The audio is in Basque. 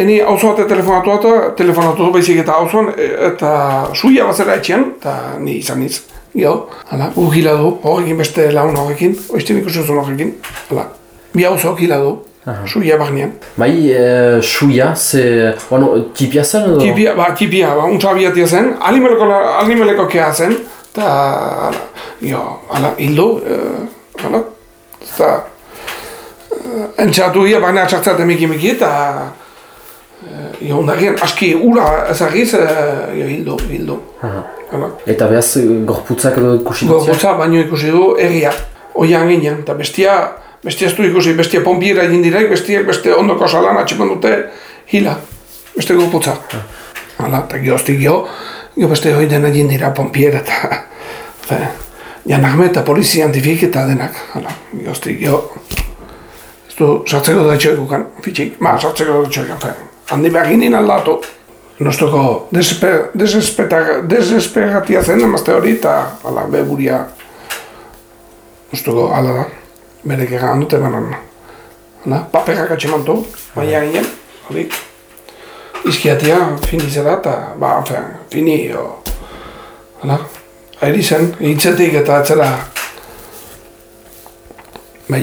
Eni hauzo bat telefonatu eta telefonatu baizik eta hauzoan eta suia bazera etxean, eta ni izan niz. Gio, hala, gu gila du, horrekin beste laun horrekin, oizten ikusi zuen horrekin, hala. Bi hauzo gila du, suia bagnean. Bai, e, suia, ze, bueno, tipia zen edo? Tipia, ba, tipia, ba, untsa abiatia zen, alimeleko, alimeleko kea zen, eta, hala, gio, hala, hildu, e, hala, eta, e, entxatu gira, bagna txartzat emiki emiki, eta, Jo, ondakien, aski ura ezagiz, e, jo, hildo, hildo. Eta behaz, gorputzak edo ikusi dutzea? Gorputza baino ikusi du erria, oian ginen, eta bestia, bestia ez du ikusi, bestia pompiera egin direk, bestiak beste ondoko salan atxipan dute hila, beste gorputza. Hala, eta gehoztik jo, jo beste hoi dena egin dira pompiera eta, fe, janakme eta polizia antifik eta denak, hala, gehoztik jo. Ez du, sartzeko da etxoekukan, fitxik, ma, sartzeko da etxoekukan, fe handi behar ginen aldatu. Nostoko desesperatia zen emazte hori eta ala, beburia Nostoko ala da, berek egan dute banan. Hala, paperak atxemantu, baina ginen, hori. Izkiatia fini zera eta, ba, fini, o, hala, airi zen, hitzetik eta atzera, bai,